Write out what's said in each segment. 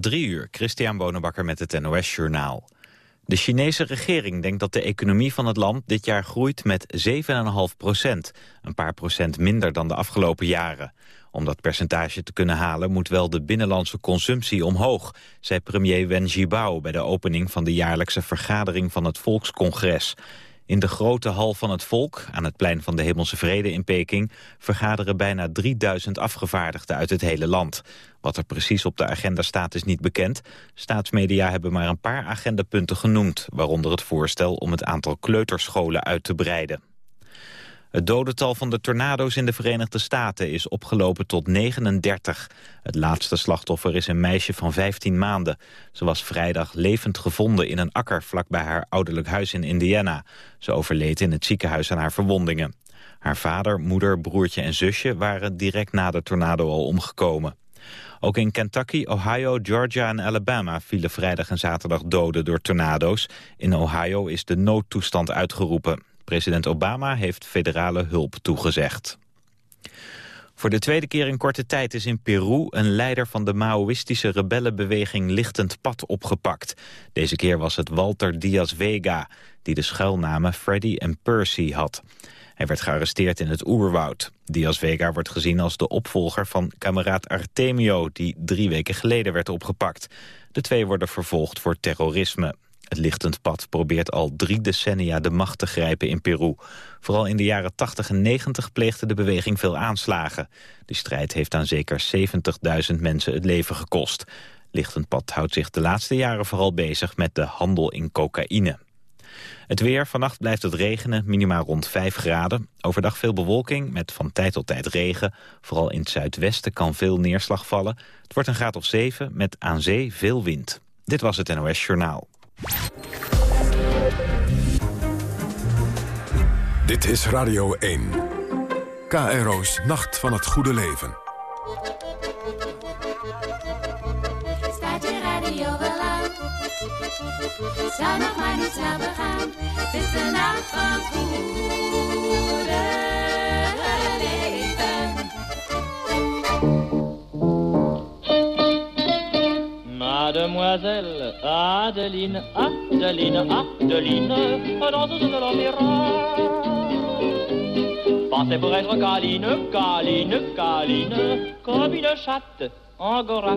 Drie uur, Christian Bonenbakker met het NOS Journaal. De Chinese regering denkt dat de economie van het land dit jaar groeit met 7,5 procent. Een paar procent minder dan de afgelopen jaren. Om dat percentage te kunnen halen moet wel de binnenlandse consumptie omhoog, zei premier Wen Jiabao bij de opening van de jaarlijkse vergadering van het Volkscongres. In de grote hal van het volk, aan het plein van de Hemelse Vrede in Peking... vergaderen bijna 3000 afgevaardigden uit het hele land. Wat er precies op de agenda staat is niet bekend. Staatsmedia hebben maar een paar agendapunten genoemd... waaronder het voorstel om het aantal kleuterscholen uit te breiden. Het dodental van de tornado's in de Verenigde Staten is opgelopen tot 39. Het laatste slachtoffer is een meisje van 15 maanden. Ze was vrijdag levend gevonden in een akker vlakbij haar ouderlijk huis in Indiana. Ze overleed in het ziekenhuis aan haar verwondingen. Haar vader, moeder, broertje en zusje waren direct na de tornado al omgekomen. Ook in Kentucky, Ohio, Georgia en Alabama vielen vrijdag en zaterdag doden door tornado's. In Ohio is de noodtoestand uitgeroepen. President Obama heeft federale hulp toegezegd. Voor de tweede keer in korte tijd is in Peru een leider van de Maoïstische rebellenbeweging Lichtend Pad opgepakt. Deze keer was het Walter Diaz Vega, die de schuilnamen Freddy en Percy had. Hij werd gearresteerd in het oerwoud. Diaz Vega wordt gezien als de opvolger van kameraad Artemio... die drie weken geleden werd opgepakt. De twee worden vervolgd voor terrorisme. Het lichtend pad probeert al drie decennia de macht te grijpen in Peru. Vooral in de jaren 80 en 90 pleegde de beweging veel aanslagen. De strijd heeft aan zeker 70.000 mensen het leven gekost. Lichtend pad houdt zich de laatste jaren vooral bezig met de handel in cocaïne. Het weer, vannacht blijft het regenen, minimaal rond 5 graden. Overdag veel bewolking, met van tijd tot tijd regen. Vooral in het zuidwesten kan veel neerslag vallen. Het wordt een graad of 7, met aan zee veel wind. Dit was het NOS Journaal. Dit is Radio 1. KRO's Nacht van het Goede Leven. Staat je radio wel aan? Zou nog maar niet snel begaan. Het is de nacht van het goede leven. Mademoiselle Adeline, Adeline, Adeline, danseuse de l'opéra. Pensez pour être câline, câline, câline, comme une chatte angora.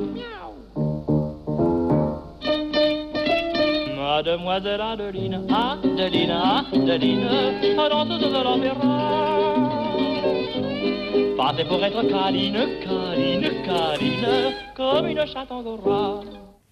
Mademoiselle Adeline, Adeline, Adeline, danseuse de l'opéra. Pensez pour être câline, câline, câline, comme une chatte angora.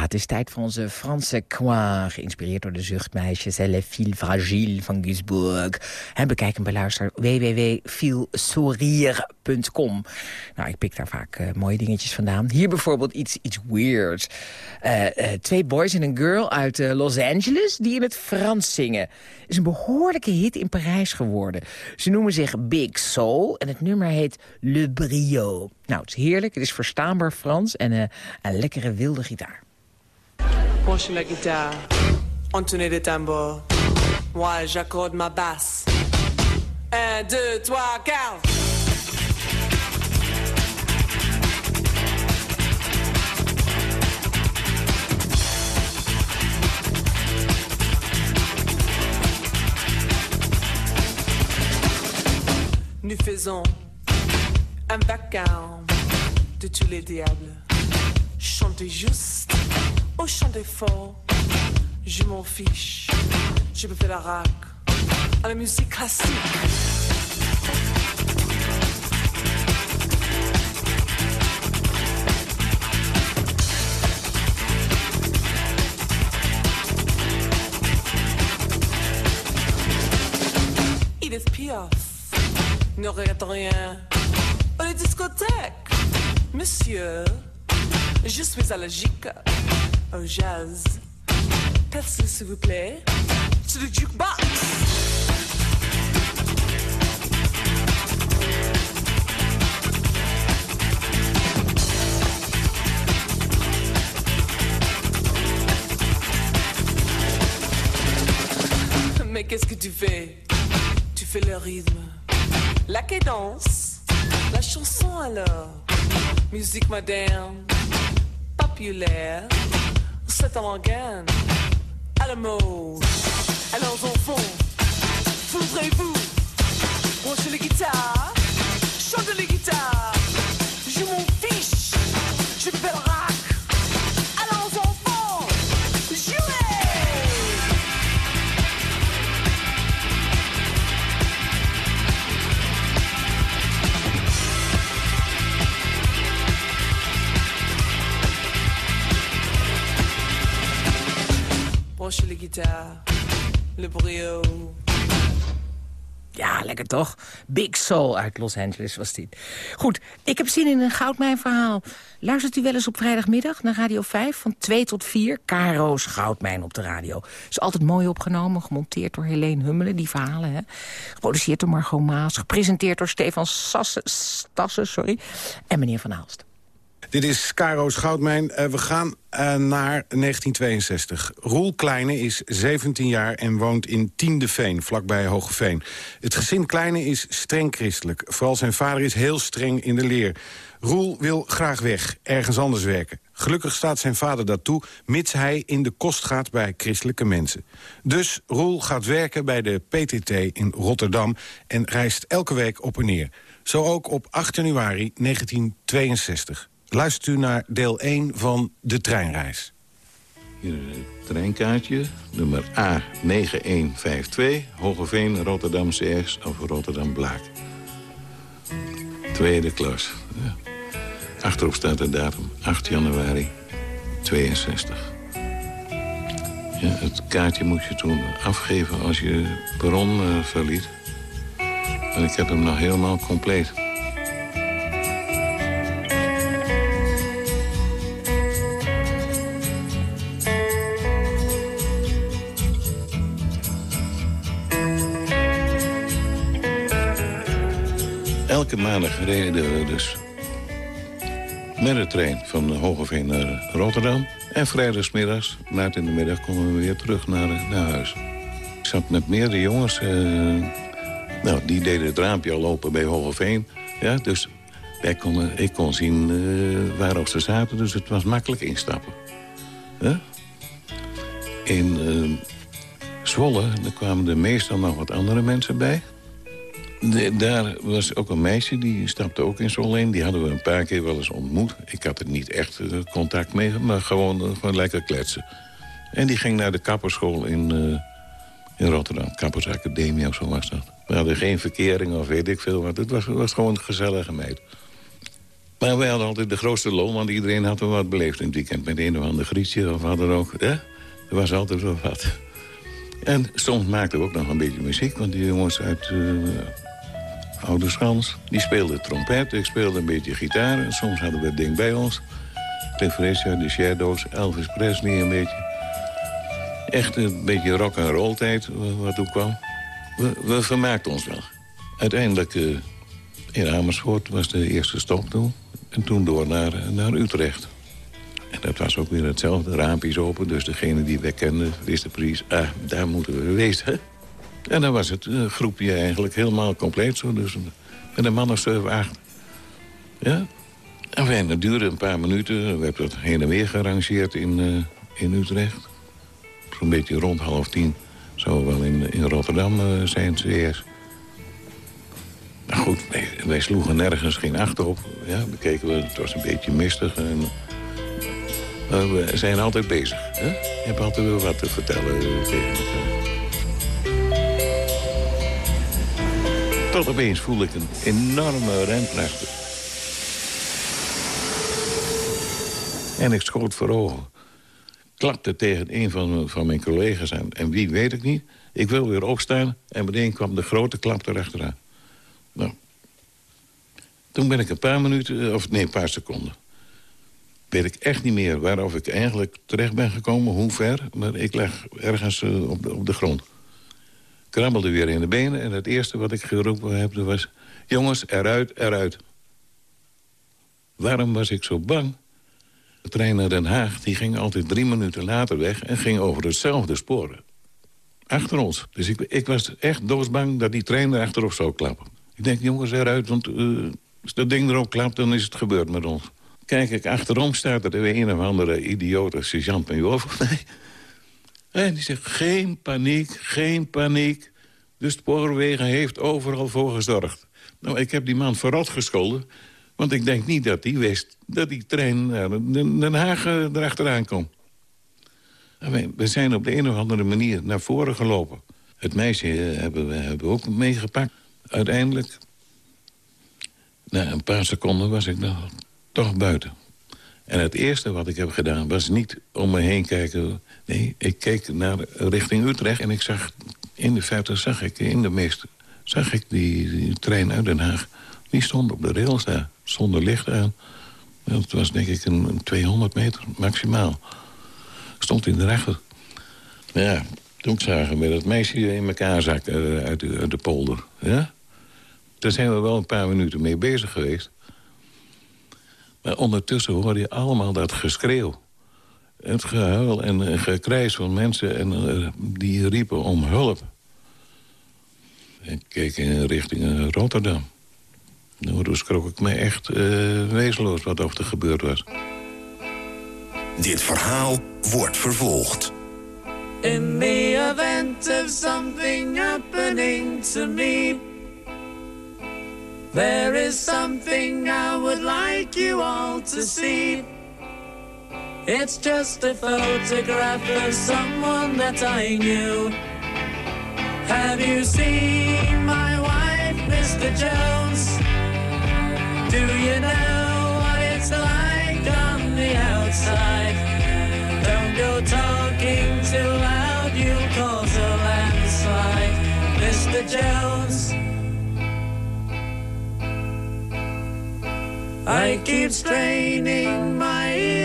Het is tijd voor onze Franse coin, geïnspireerd door de zuchtmeisjes et les filles fragiles van Gisburg. En bekijk en beluister www.filsourire.com. Nou, ik pik daar vaak eh, mooie dingetjes vandaan. Hier bijvoorbeeld iets, iets weirds. Eh, eh, twee boys en een girl uit Los Angeles die in het Frans zingen. is een behoorlijke hit in Parijs geworden. Ze noemen zich Big Soul en het nummer heet Le Brio. Nou, het is heerlijk, het is verstaanbaar Frans en een lekkere wilde gitaar. Penche la guitare, entonner des tambours. Moi, j'accorde ma basse. Un, deux, trois, quatre. Nous faisons un vacarme de tous les diables. Chantez juste ou chantez fort, je m'en fiche. Je me fais la rac à la musique classique. Il est piaf, ne regrette rien. Les discothèques, monsieur, je suis allergique au jazz. Passez, s'il vous plaît, to the jukebox. Mais qu'est-ce que tu fais? Tu fais le rythme, la cadence, la chanson alors, musique moderne, populaire, c'est un organe à la mode. Alors enfants, voudrez-vous brancher les guitares, Le brio. Ja, lekker toch? Big Soul uit Los Angeles was dit. Goed, ik heb zin in een goudmijnverhaal. Luistert u wel eens op vrijdagmiddag naar Radio 5 van 2 tot 4? Caro's Goudmijn op de radio. Is altijd mooi opgenomen, gemonteerd door Helene Hummelen, die verhalen. Hè? Geproduceerd door Margot Maas, gepresenteerd door Stefan Stassen sorry, en meneer Van Aalst. Dit is Caro's Goudmijn. Eh, we gaan eh, naar 1962. Roel Kleine is 17 jaar en woont in Tiendeveen, vlakbij Hogeveen. Het gezin Kleine is streng christelijk. Vooral zijn vader is heel streng in de leer. Roel wil graag weg, ergens anders werken. Gelukkig staat zijn vader daartoe, mits hij in de kost gaat bij christelijke mensen. Dus Roel gaat werken bij de PTT in Rotterdam... en reist elke week op en neer. Zo ook op 8 januari 1962. Luistert u naar deel 1 van De Treinreis. Hier is het treinkaartje, nummer A9152, Hogeveen, Rotterdam CS of Rotterdam Blaak. Tweede klas. Ja. Achterop staat de datum, 8 januari 62. Ja, het kaartje moest je toen afgeven als je het perron eh, verliet. En ik heb hem nog helemaal compleet. Elke maandag reden we dus met de trein van Hogeveen naar Rotterdam. En vrijdagsmiddags, laat in de middag, konden we weer terug naar, naar huis. Ik zat met meerdere jongens. eh, nou, die deden het raampje al open bij Hogeveen. Ja, dus wij konden, ik kon zien eh, waarop ze zaten. Dus het was makkelijk instappen. In eh, Zwolle kwamen er meestal nog wat andere mensen bij. Daar was ook een meisje, die stapte ook in in. Die hadden we een paar keer wel eens ontmoet. Ik had er niet echt eh, contact mee, maar gewoon, eh, gewoon lekker kletsen. En die ging naar de kapperschool in, eh, in Rotterdam. Kappersacademie of zo was dat. We hadden geen verkering of weet ik veel wat. Het was, was gewoon een gezellige meid. Maar wij hadden altijd de grootste loon, want iedereen had wel wat beleefd in het weekend. Met een of ander grietje of wat dan ook. Ja? Er was altijd wel wat. En soms maakten we ook nog een beetje muziek, want die jongens uit Oude Schans... die speelden trompet, ik speelde een beetje gitaar. Soms hadden we het ding bij ons. Cliff Richard, de Shadows, Elvis Presley een beetje. Echt een beetje rock and roll tijd wat toen kwam. We, we vermaakten ons wel. Uiteindelijk eh, in Amersfoort was de eerste stop toen. En toen door naar, naar Utrecht. En dat was ook weer hetzelfde, raampjes open. Dus degene die wij kenden wist de precies... ah, daar moeten we wezen. En dan was het eh, groepje eigenlijk helemaal compleet zo. Dus met een man of zeven, acht. Ja. Dat duurde een paar minuten. We hebben dat heen en weer gearrangeerd in, eh, in Utrecht. Zo'n beetje rond half tien zou wel in, in Rotterdam eh, zijn, CS. Nou goed, wij, sloegen nergens geen acht op. Ja, bekeken we, het was een beetje mistig. En, we zijn altijd bezig. Hè? Je altijd wel wat te vertellen eh, tegen elkaar. Tot opeens voel ik een enorme remkracht. En ik schoot voor ogen. Klapte tegen een van, van mijn collega's. En wie weet ik niet. Ik wil weer opstaan en meteen kwam de grote klap erachteraan. Nou, toen ben ik een paar minuten, eh, of nee, een paar seconden... weet ik echt niet meer waarof ik eigenlijk terecht ben gekomen, hoe ver. Maar ik leg ergens eh, op, op de grond. Krabbelde weer in de benen en het eerste wat ik geroepen heb was... jongens, eruit, eruit. Waarom was ik zo bang? De trein naar Den Haag die ging altijd drie minuten later weg... en ging over hetzelfde spoor. Achter ons. Dus ik, ik was echt doodsbang dat die trein er achterop zou klappen. Ik denk, jongens, eruit, want eh, als dat ding erop klapt... dan is het gebeurd met ons. kijk ik achterom, staat er weer een of andere idiote sergeant-major. En die zegt, geen paniek, geen paniek. De spoorwegen heeft overal voor gezorgd. Nou, ik heb die man verrot gescholden. Want ik denk niet dat hij wist dat die trein naar Den Haag eh, erachteraan komt. We zijn op de een of andere manier naar voren gelopen. Het meisje eh, hebben we hebben ook meegepakt. Uiteindelijk, na een paar seconden was ik nog toch buiten. En het eerste wat ik heb gedaan was niet om me heen kijken. Nee, ik keek naar richting Utrecht en ik zag in de verte zag ik in de mist zag ik die, trein uit Den Haag. Die stond op de rails daar, zonder licht aan. Dat was denk ik een, een 200 meter maximaal. Stond in de rechter. Ja, toen zagen we dat meisje in elkaar zak uit, de, uit de polder. Ja? Daar zijn we wel een paar minuten mee bezig geweest. Maar ondertussen hoorde je allemaal dat geschreeuw. Het gehuil en gekrijs van mensen en, uh, die riepen om hulp. Ik keek in richting Rotterdam. Nou, toen schrok ik me echt uh, wezenloos wat er gebeurd was. Dit verhaal wordt vervolgd. In the event of something happening to me There is something I would like you all to see It's just a photograph of someone that I knew Have you seen my wife, Mr. Jones? Do you know what it's like on the outside? Don't go talking too loud, you'll cause a landslide, Mr. Jones. I keep straining my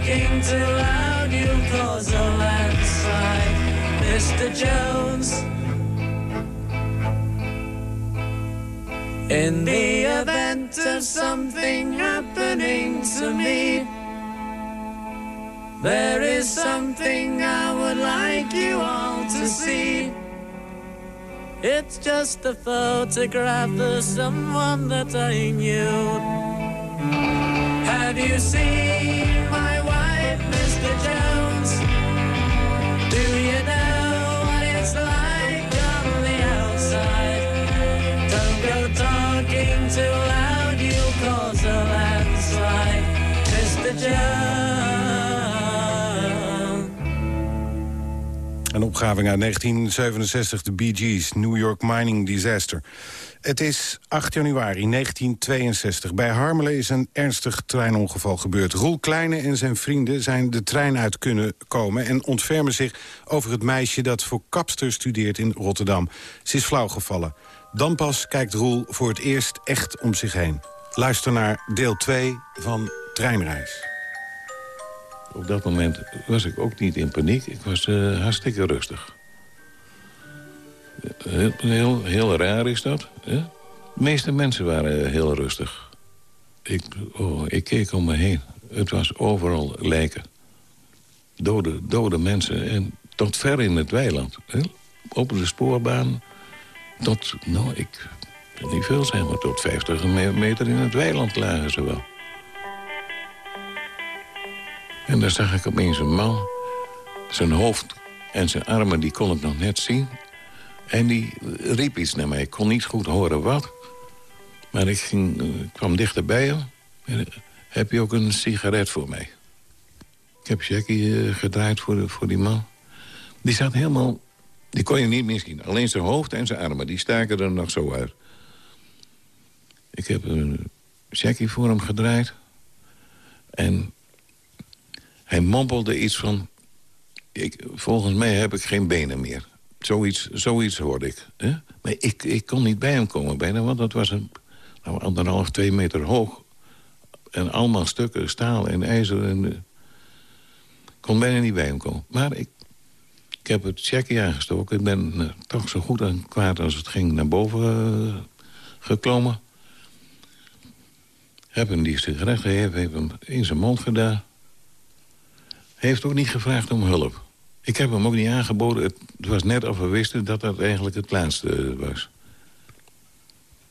talking too loud, you'll cause a landslide, Mr. Jones. In the event of something happening to me, there is something I would like you all to see. It's just a photograph of someone that I knew. Have you seen Mr. Jones? Do you know what it's like on the outside? Don't go talking too loud, you'll cause a landslide, Mr. Jones. Een opgave uit 1967, de Bee New York Mining Disaster. Het is 8 januari 1962. Bij Harmelen is een ernstig treinongeval gebeurd. Roel Kleine en zijn vrienden zijn de trein uit kunnen komen... en ontfermen zich over het meisje dat voor kapster studeert in Rotterdam. Ze is flauwgevallen. Dan pas kijkt Roel voor het eerst echt om zich heen. Luister naar deel 2 van Treinreis. Op dat moment was ik ook niet in paniek. Ik was uh, hartstikke rustig. Heel, heel, raar is dat. Hè? De meeste mensen waren heel rustig. Ik, oh, ik keek om me heen. Het was overal lijken. Dode, dode mensen. En tot ver in het weiland. Hè? Op de spoorbaan. Tot, nou, ik niet veel zijn, maar tot 50 meter in het weiland lagen ze wel. En daar zag ik opeens een man. Zijn hoofd en zijn armen, die kon ik nog net zien. En die riep iets naar mij. Ik kon niet goed horen wat. Maar ik ging, ik kwam dichterbij. En, heb je ook een sigaret voor mij? Ik heb Jackie uh, gedraaid voor, voor die man. Die zat helemaal... Die kon je niet meer zien. Alleen zijn hoofd en zijn armen, die staken er nog zo uit. Ik heb een Jackie voor hem gedraaid. En hij mompelde iets van... Ik, volgens mij heb ik geen benen meer. Zoiets, zoiets hoorde ik. Hè? Maar ik, ik kon niet bij hem komen bijna, want dat was een nou, anderhalf, twee meter hoog. En allemaal stukken staal en ijzer. En, uh, kon bijna niet bij hem komen. Maar ik, ik heb het checkje aangestoken. Ik ben uh, toch zo goed en kwaad als het ging naar boven uh, geklommen. Heb hem die sigaret gegeven, heb hem in zijn mond gedaan. Heeft ook niet gevraagd om hulp. Ik heb hem ook niet aangeboden. Het was net of we wisten dat dat eigenlijk het laatste was.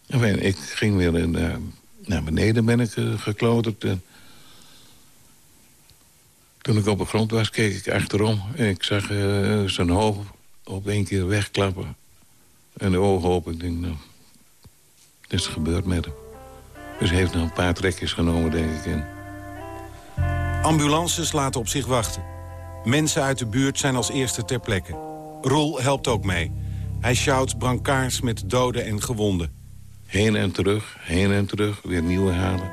Enfin, ik ging weer in, uh, naar beneden, ben ik uh, geklauterd. En toen ik op de grond was, keek ik achterom. Ik zag zijn hoofd op één keer wegklappen. En de ogen open. Ik denk, nou, dit is gebeurd met hem. Dus hij heeft nog een paar trekjes genomen, denk ik. En... Ambulances laten op zich wachten. Mensen uit de buurt zijn als eerste ter plekke. Roel helpt ook mee. Hij sjouwt brancards met doden en gewonden. Heen en terug, heen en terug, weer nieuwe halen.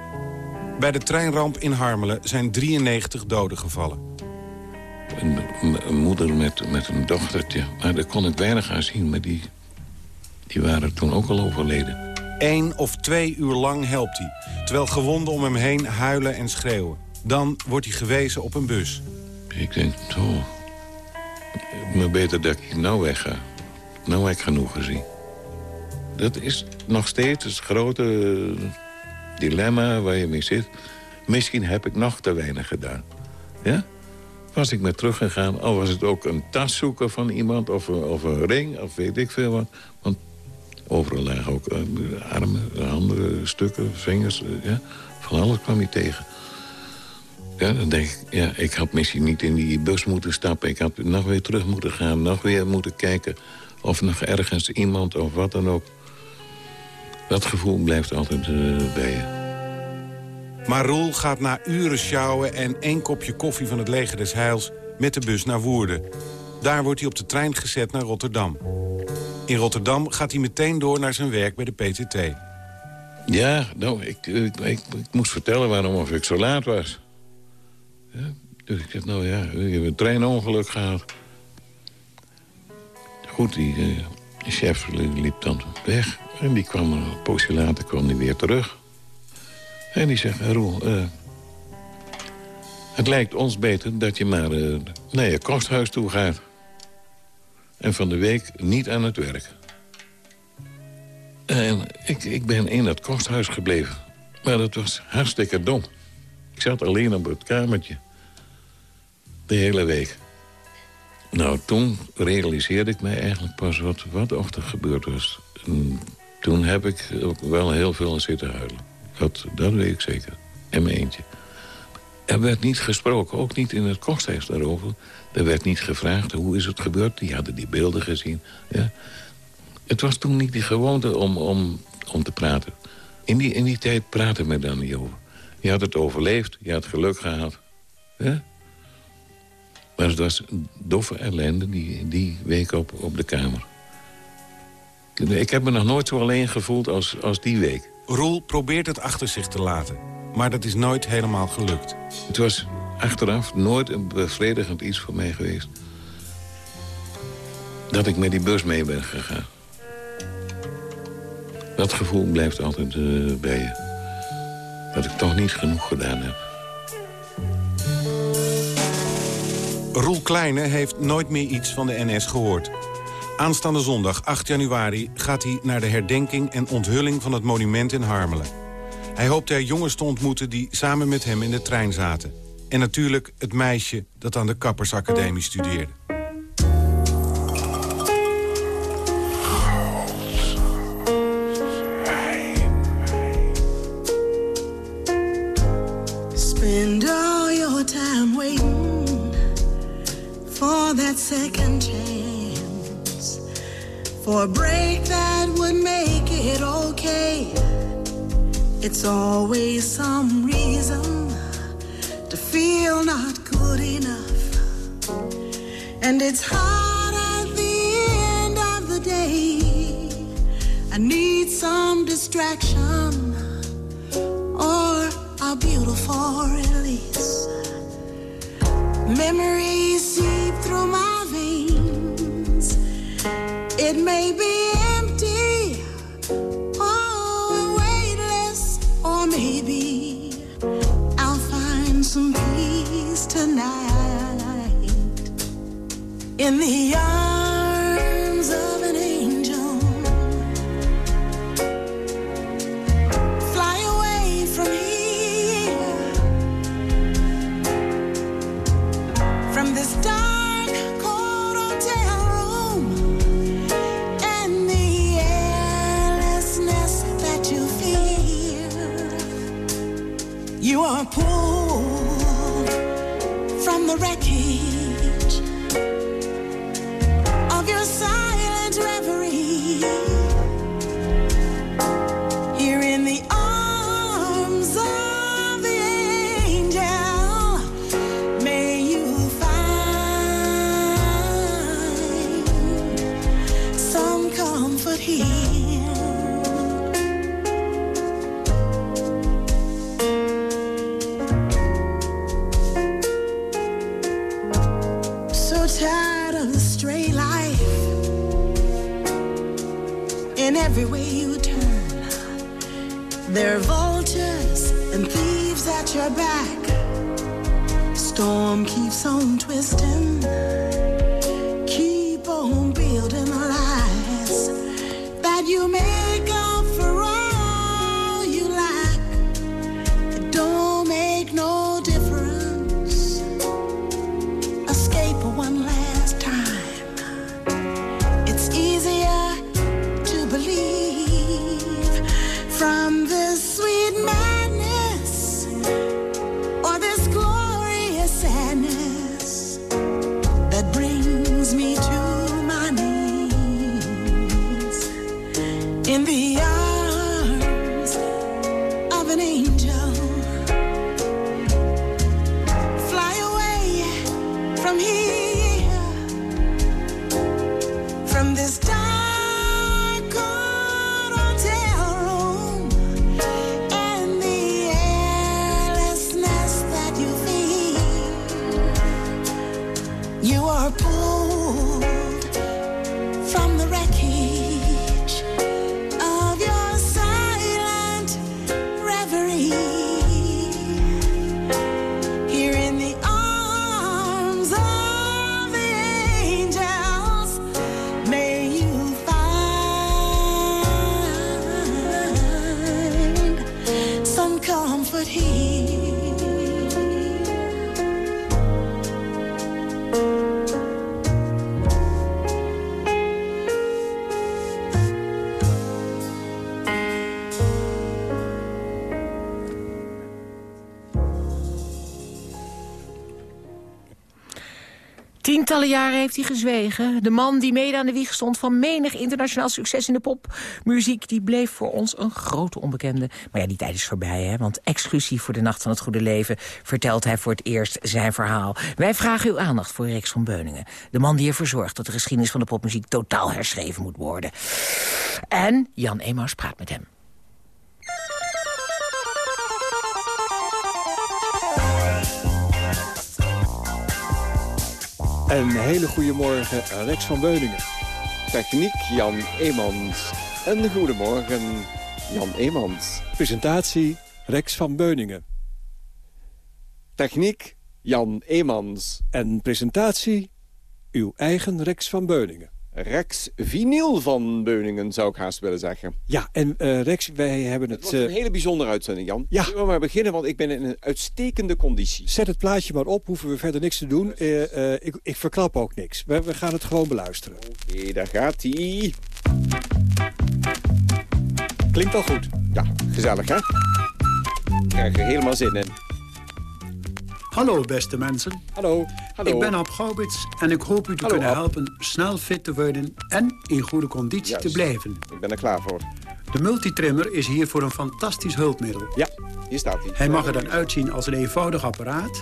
Bij de treinramp in Harmelen zijn 93 doden gevallen. Een, een moeder met, met een dochtertje. Maar daar kon ik weinig aan zien, maar die, die waren toen ook al overleden. Eén of twee uur lang helpt hij. Terwijl gewonden om hem heen huilen en schreeuwen. Dan wordt hij gewezen op een bus. Ik denk, oh, maar beter dat ik nou wegga. Nou heb ik genoeg gezien. Dat is nog steeds het grote dilemma waar je mee zit. Misschien heb ik nog te weinig gedaan. Ja? Was ik maar teruggegaan, al was het ook een tas zoeken van iemand... of of een ring, of weet ik veel wat. Want overal lagen ook uh, armen, handen, stukken, vingers. Uh, ja? Van alles kwam je tegen. Ja, dan denk ik, ja, ik had misschien niet in die bus moeten stappen. Ik had nog weer terug moeten gaan, nog weer moeten kijken... of nog ergens iemand of wat dan ook. Dat gevoel blijft altijd uh, bij je. Maar Roel gaat na uren sjouwen en één kopje koffie van het leger des Heils... met de bus naar Woerden. Daar wordt hij op de trein gezet naar Rotterdam. In Rotterdam gaat hij meteen door naar zijn werk bij de PTT. Ja, nou, ik, ik, ik, ik moest vertellen waarom of ik zo laat was. Dus ik zeg, nou ja, ik heb een treinongeluk gehad. Goed, die uh, chef liep dan weg. En die kwam een poosje later kwam die weer terug. En die zegt, Roel, uh, het lijkt ons beter dat je maar uh, naar je kosthuis toe gaat. En van de week niet aan het werk. En ik, ik ben in dat kosthuis gebleven. Maar dat was hartstikke dom. Ik zat alleen op het kamertje. De hele week. Nou, toen realiseerde ik mij eigenlijk pas wat, wat er gebeurd was. En toen heb ik ook wel heel veel zitten huilen. Dat, dat weet ik zeker. En mijn eentje. Er werd niet gesproken, ook niet in het kosthuis daarover. Er werd niet gevraagd, hoe is het gebeurd? Die hadden die beelden gezien. Ja. Het was toen niet die gewoonte om, om, om te praten. In die, in die tijd praten we dan niet over. Je had het overleefd, je had geluk gehad. Ja? Maar het was doffe ellende die, die week op, op de kamer. Ik heb me nog nooit zo alleen gevoeld als, als die week. Roel probeert het achter zich te laten. Maar dat is nooit helemaal gelukt. Het was achteraf nooit een bevredigend iets voor mij geweest. Dat ik met die bus mee ben gegaan. Dat gevoel blijft altijd uh, bij je. Dat ik toch niet genoeg gedaan heb. Roel Kleine heeft nooit meer iets van de NS gehoord. Aanstaande zondag 8 januari gaat hij naar de herdenking en onthulling van het monument in Harmelen. Hij hoopt er jongens te ontmoeten die samen met hem in de trein zaten. En natuurlijk het meisje dat aan de Kappersacademie studeerde. Second chance. For a break that would make it okay. It's always some reason to feel not good enough. And it's hard at the end of the day. I need some distraction or a beautiful release. Memories seep through my. It may be empty weightless, or maybe I'll find some peace tonight in the arms. Tientallen jaren heeft hij gezwegen. De man die mede aan de wieg stond van menig internationaal succes in de popmuziek... die bleef voor ons een grote onbekende. Maar ja, die tijd is voorbij, hè? want exclusief voor de Nacht van het Goede Leven... vertelt hij voor het eerst zijn verhaal. Wij vragen uw aandacht voor Rex van Beuningen. De man die ervoor zorgt dat de geschiedenis van de popmuziek... totaal herschreven moet worden. En Jan Emaus praat met hem. Een hele goede morgen, Rex van Beuningen. Techniek Jan Eemans. Een goedemorgen, Jan Eemans. Presentatie Rex van Beuningen. Techniek Jan Eemans. En presentatie uw eigen Rex van Beuningen. Rex Vinyl van Beuningen, zou ik haast willen zeggen. Ja, en eh, Rex, wij hebben het... Het wordt een eh, hele bijzondere uitzending, Jan. Ja. Zullen we maar beginnen, want ik ben in een uitstekende conditie. Zet het plaatje maar op, hoeven we verder niks te doen. Eh, ik, ik verklap ook niks. We, we gaan het gewoon beluisteren. Oké, daar gaat hij. Klinkt al goed. Ja, gezellig, hè? Ik krijg er helemaal zin in. Hallo beste mensen. Hallo. Hallo. Ik ben Ab Gaubits en ik hoop u te Hallo, kunnen Ab. helpen snel fit te worden en in goede conditie Juist. te blijven. Ik ben er klaar voor. De multitrimmer is hiervoor een fantastisch hulpmiddel. Ja, hier staat hij. Hij mag er dan uitzien als een eenvoudig apparaat,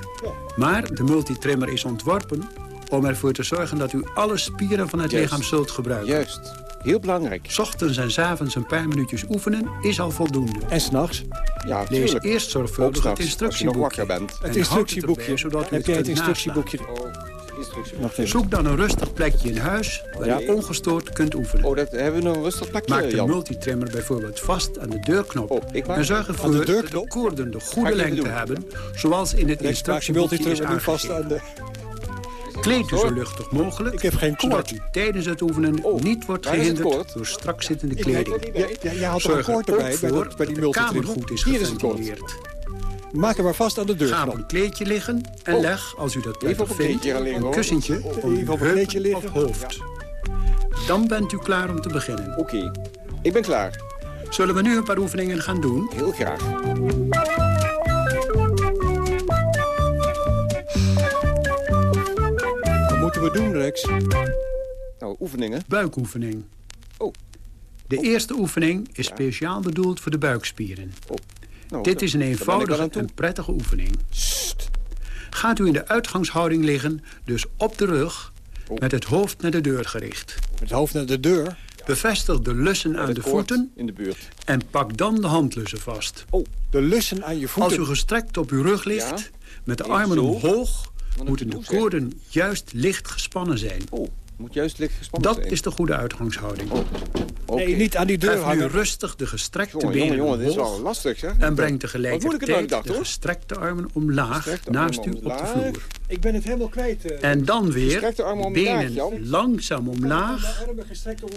maar de multitrimmer is ontworpen om ervoor te zorgen dat u alle spieren van het Juist. lichaam zult gebruiken. Juist. Heel belangrijk. S ochtends en s avonds een paar minuutjes oefenen is al voldoende. En s'nachts? Ja, Lees tuurlijk. eerst zorgvuldig het s'nachts, als je nog instructieboekje. wakker bent. En Het instructieboekje. erbij, zodat u Heb jij het instructieboekje? Oh, Zoek dan een rustig plekje in huis waar Ja. je ongestoord kunt oefenen. Oh, dat hebben we nog een rustig plekje, Maak de Jan. multitrimmer bijvoorbeeld vast aan de deurknop. Oh, ik maak- en zorg ervoor de dat de koorden de goede lengte doen. hebben, zoals in het instructieboekje is multitrimmer nu vast aangegeven. aan de... Kleed u zo luchtig mogelijk, Ik heb geen zodat u tijdens het oefenen niet wordt gehinderd door strak zittende kleding. Ja, ja, jij had toch een Zorg er koord erbij bij, voor dat- bij die dat de kamer multitrimmer? goed is Hier is het koord. geventileerd. Maak hem maar vast aan de Ga deurknop. op een kleedje liggen en Oh. leg, als u dat Even prettig vindt, een kussentje uw op een kleedje heupen of hoofd. Dan bent u klaar om te beginnen. Oké, ik ben klaar. Zullen we nu een paar oefeningen gaan doen? Heel graag. We doen, Rex? Nou, oefeningen. Buikoefening. Oh. De eerste oefening is speciaal bedoeld voor de buikspieren. Nou, Dit is een eenvoudige en prettige oefening. Gaat u in de uitgangshouding liggen, dus op de rug, Oh. met het hoofd naar de deur gericht. Met het hoofd naar de deur. Bevestig de lussen aan de voeten in de buurt. en pak dan de handlussen vast. De lussen aan je Als voeten. u gestrekt op uw rug ligt, Ja. met de armen zo. omhoog, moeten de koorden juist licht gespannen zijn. Oh, moet juist licht gespannen Dat zijn. is de goede uitgangshouding. Oké. Nee, niet aan die deur Hef nu hangen. rustig de gestrekte Jongen, jongen, benen jongen, dit is wel lastig, zeg. en breng nou tegelijkertijd dacht, de gestrekte armen omlaag Gestrekte naast armen u op de vloer. Ik ben het helemaal kwijt. eh. En dan weer omlaag, benen langzaam omlaag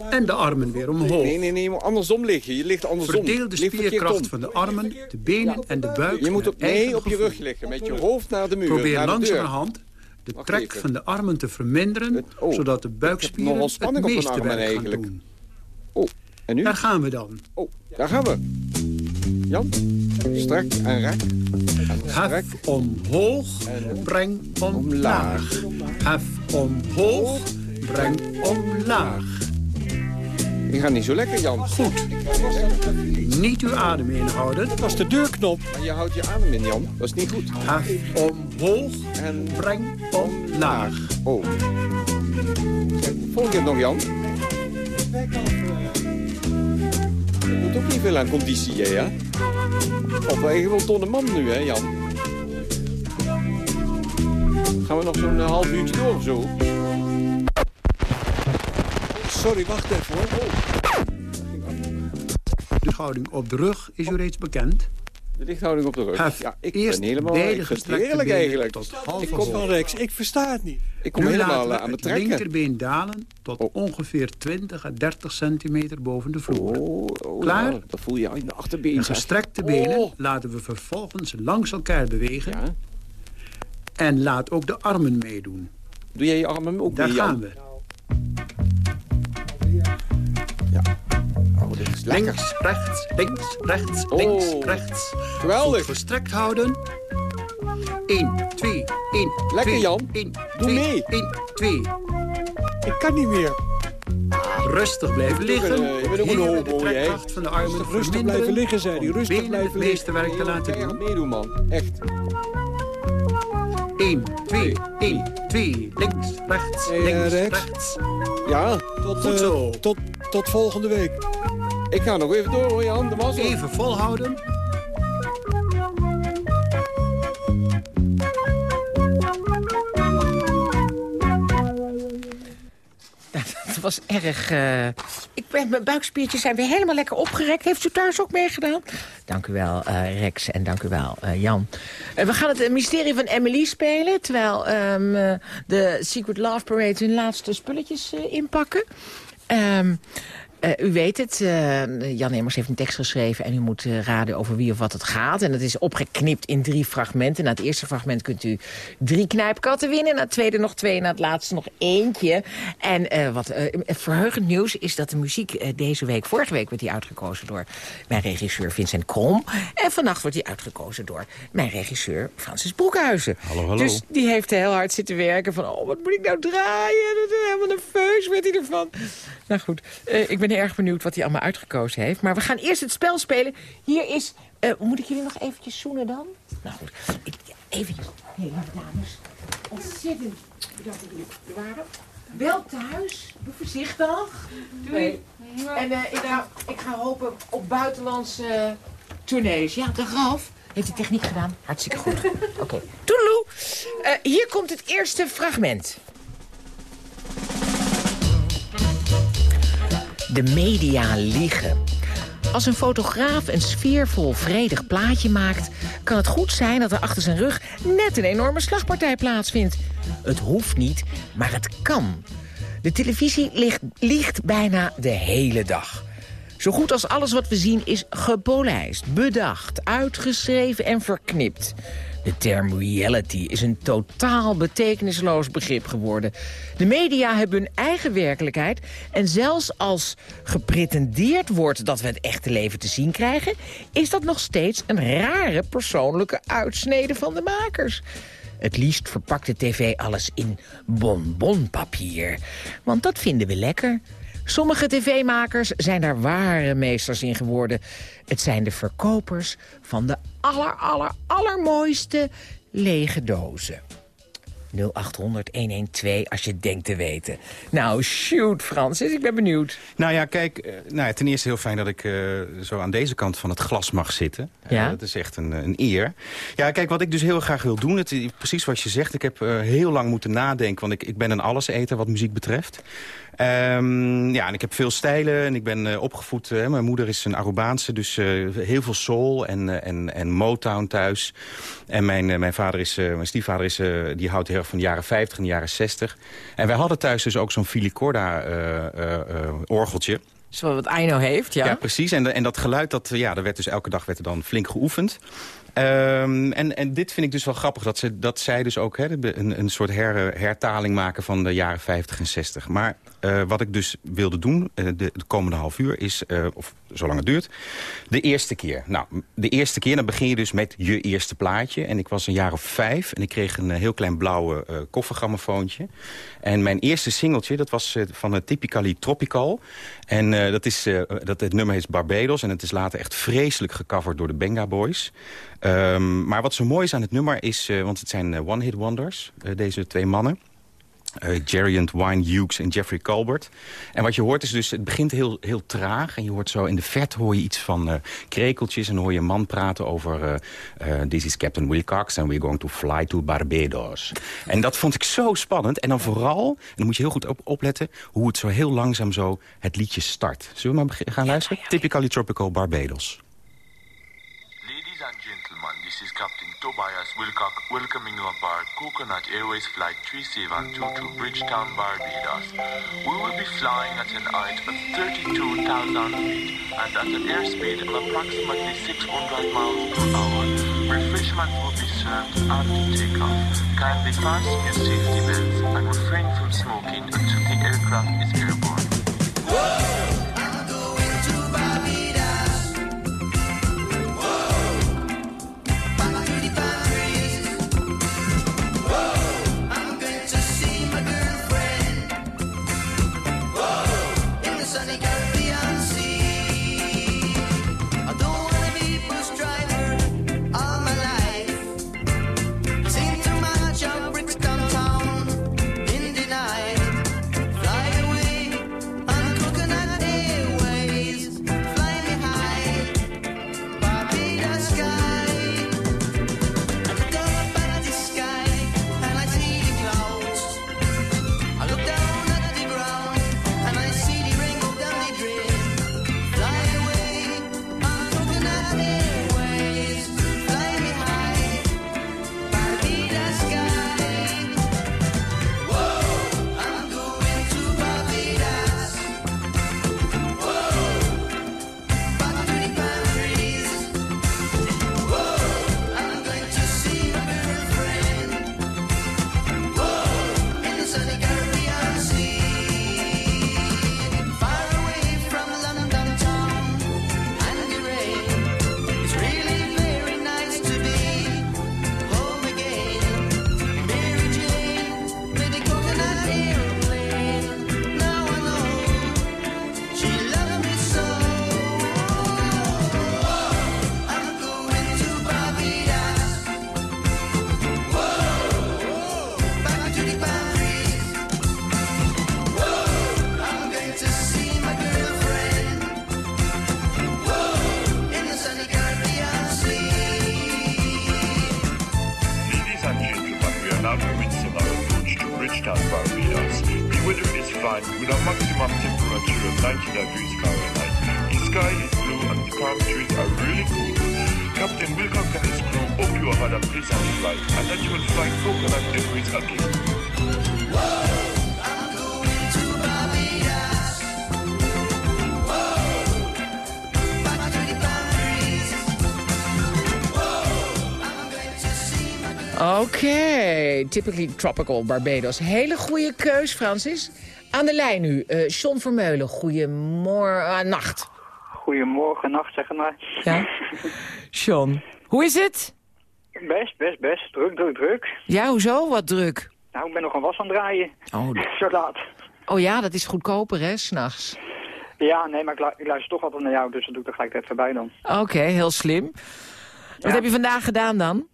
en de armen weer omhoog. Nee, nee, nee, andersom liggen. Je ligt andersom. Verdeel de spierkracht van de armen, de benen en de buik. Je moet op, nee, op je gevoel. rug liggen, met je hoofd naar de muur, Probeer langzamerhand de trek van de armen te verminderen, Het- oh, zodat de ik buikspieren het meeste werk gaan eigenlijk. doen. Oh, en nu? Daar gaan we dan. Oh, daar gaan we. Jan, strak en rek. Hef omhoog, En breng omlaag. Hef omhoog, breng omlaag. Die gaat niet zo lekker, Jan. Goed. Niet uw adem inhouden. Dat is de deurknop. Maar je houdt je adem in, Jan. Dat is niet goed. Hef omhoog, En... breng omlaag. Oh. Volgende keer nog, Jan. Je doet ook niet veel aan conditie, hè? Of wij gewoon tonnen man nu, hè, Jan? Gaan we nog zo'n eh, half uurtje door of zo? Sorry, wacht even hoor. De houding op de rug is u reeds bekend. De lichthouding op de rug. Hef Ja, ik eerst ben helemaal... beide gestrekte benen eigenlijk. tot Ik kom. Van Rex, ik versta het niet. ik kom Nu helemaal laten we aan het trekken. linkerbeen dalen tot Oh. ongeveer 20 à 30 centimeter boven de vloer. Oh, oh, Klaar? ja, dat voel je in de achterbeen. De gestrekte benen laten we vervolgens langs elkaar bewegen. Ja. En laat ook de armen meedoen. Doe jij je armen ook Daar mee, Jan? gaan we. Oh, is lekker. Links, rechts, links, rechts, Oh. links, rechts. Geweldig. Goed gestrekt houden. 1, 2, 1, Lekker, Jan. 1, Doe 2, mee. 1, 2. Ik kan niet meer. Rustig blijven liggen. eh, je bent ook een hobo, jij. van de armen Rustig, blijven liggen, zei hij. Rustig blijven het meeste werk te laten doen. meedoen, man. Echt. 1, 2, 1, 2. Links, rechts, Hey, eh, links, rechts. Ja, Tot, Goed eh, zo. tot, tot volgende week. Ik ga nog even door, hoor, Jan. De mazzel. Even volhouden. Het was erg... eh, ik ben, mijn buikspiertjes zijn weer helemaal lekker opgerekt. Heeft u thuis ook meegedaan? Dank u wel, eh, Rex. En dank u wel, eh, Jan. We gaan het mysterie van Emily spelen... terwijl ehm, eh, de Secret Love Parade hun laatste spulletjes eh, inpakken. Ehm, eh, u weet het, eh, Jan Emmers heeft een tekst geschreven... en u moet eh, raden over wie of wat het gaat. En dat is opgeknipt in drie fragmenten. Na het eerste fragment kunt u drie knijpkatten winnen. Na het tweede nog twee, na het laatste nog eentje. En wat verheugend nieuws is dat de muziek deze week... vorige week werd die uitgekozen door mijn regisseur Vincent Krom. En vannacht wordt die uitgekozen door mijn regisseur Francis Broekhuizen. Hallo, hallo. Dus die heeft heel hard zitten werken van... oh, wat moet ik nou draaien? Dat is helemaal nerveus werd hij ervan. Nou goed, ik ben erg benieuwd wat hij allemaal uitgekozen heeft. Maar we gaan eerst het spel spelen. Hier is... eh, moet ik jullie nog eventjes zoenen dan? Nou goed, ik. Hé, lieve dames. Ontzettend bedankt dat jullie er waren. Wel thuis, doe voorzichtig. Doei. En eh, ik, ga, ik ga hopen op buitenlandse eh, tournees. Ja, de Ralf heeft de techniek gedaan. Hartstikke goed. Oké, toedeloe. Eh, hier komt het eerste fragment. De media liegen. Als een fotograaf een sfeervol, vredig plaatje maakt... kan het goed zijn dat er achter zijn rug net een enorme slagpartij plaatsvindt. Het hoeft niet, maar het kan. De televisie liegt bijna de hele dag. Zo goed als alles wat we zien is gepolijst, bedacht, uitgeschreven en verknipt. De term reality is een totaal betekenisloos begrip geworden. De media hebben hun eigen werkelijkheid... en zelfs als gepretendeerd wordt dat we het echte leven te zien krijgen... is dat nog steeds een rare persoonlijke uitsnede van de makers. Het liefst verpakt de tv alles in bonbonpapier. Want dat vinden we lekker. Sommige tv-makers zijn daar ware meesters in geworden. Het zijn de verkopers van de aller, aller, allermooiste lege dozen. 0800-112 als je denkt te weten. Nou, shoot, Francis, ik ben benieuwd. Nou ja, kijk, eh, nou ja, ten eerste heel fijn dat ik eh, zo aan deze kant van het glas mag zitten. Eh, Ja? dat is echt een, een eer. Ja, kijk, wat ik dus heel graag wil doen, het, precies wat je zegt. Ik heb heel lang moeten nadenken, want ik, ik ben een alleseter wat muziek betreft. Ehm, ja, en ik heb veel stijlen en ik ben eh, opgevoed. eh, mijn moeder is een Arubaanse, dus eh, heel veel soul en, eh, en, en Motown thuis. En mijn, mijn vader is, mijn stiefvader is, die houdt heel erg van de jaren 50 en de jaren 60. En wij hadden thuis dus ook zo'n Filicorda eh, eh, eh, orgeltje. Zo wat Aino heeft, ja. Ja, precies. En, en dat geluid, dat, ja, dat werd dus elke dag werd er dan flink geoefend. Ehm, en, en dit vind ik dus wel grappig, dat, ze, dat zij dus ook hè, een, een soort her, hertaling maken van de jaren 50 en 60. Maar eh, wat ik dus wilde doen eh, de, de komende half uur is, eh, of zolang het duurt, de eerste keer. Nou, de eerste keer, dan begin je dus met je eerste plaatje. En ik was een jaar of vijf en ik kreeg een heel klein blauwe koffergrammofoontje. En mijn eerste singeltje, dat was van het Typically Tropical. En dat, is, dat, het nummer heet Barbados en het is later echt vreselijk gecoverd door de Benga Boys. Ehm, maar wat zo mooi is aan het nummer is, want het zijn eh, one-hit wonders, deze twee mannen. Eh Geriant Wine Hughes en Jeffrey Colbert. En wat je hoort is dus, het begint heel, heel traag. En je hoort zo in de verte hoor je iets van eh, krekeltjes. En hoor je een man praten over... eh, eh, This is Captain Wilcox and we're going to fly to Barbados. En dat vond ik zo spannend. En dan vooral, en dan moet je heel goed op, opletten... hoe het zo heel langzaam zo het liedje start. Zullen we maar gaan luisteren? Typically Tropical Barbados. Tobias Wilcock welcoming you aboard Coconut Airways Flight 3722 to Bridgetown, Barbados. We will be flying at an height of 32,000 feet and at an airspeed of approximately 600 miles per hour. Refreshment will be served after takeoff. Kindly fasten your safety belts and refrain from smoking until the aircraft is airborne. Fly typically tropical Barbados. Hele goede keus, Francis. Aan de lijn nu, eh John Vermeulen. Goedemorgen, nacht. Goedemorgen, nacht, zeg maar. Ja. John, hoe is het? Best, best, best. Druk, druk, druk. Ja, hoezo? Wat druk. Nou, ik ben nog een was aan het draaien. Oh, Zo laat. oh ja, dat is goedkoper, hè, s'nachts. Ja, nee, maar ik, lu- ik luister toch altijd naar jou, dus dat doe ik er gelijk even bij dan. Oké, heel slim. Wat heb je vandaag gedaan dan?